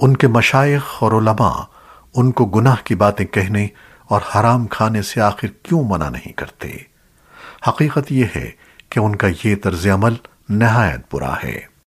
ان کے مشائخ اور علماء ان کو گناہ کی باتیں کہنے اور حرام کھانے سے آخر کیوں منع نہیں کرتے؟ حقیقت یہ ہے کہ ان کا یہ طرز عمل نہایت برا ہے۔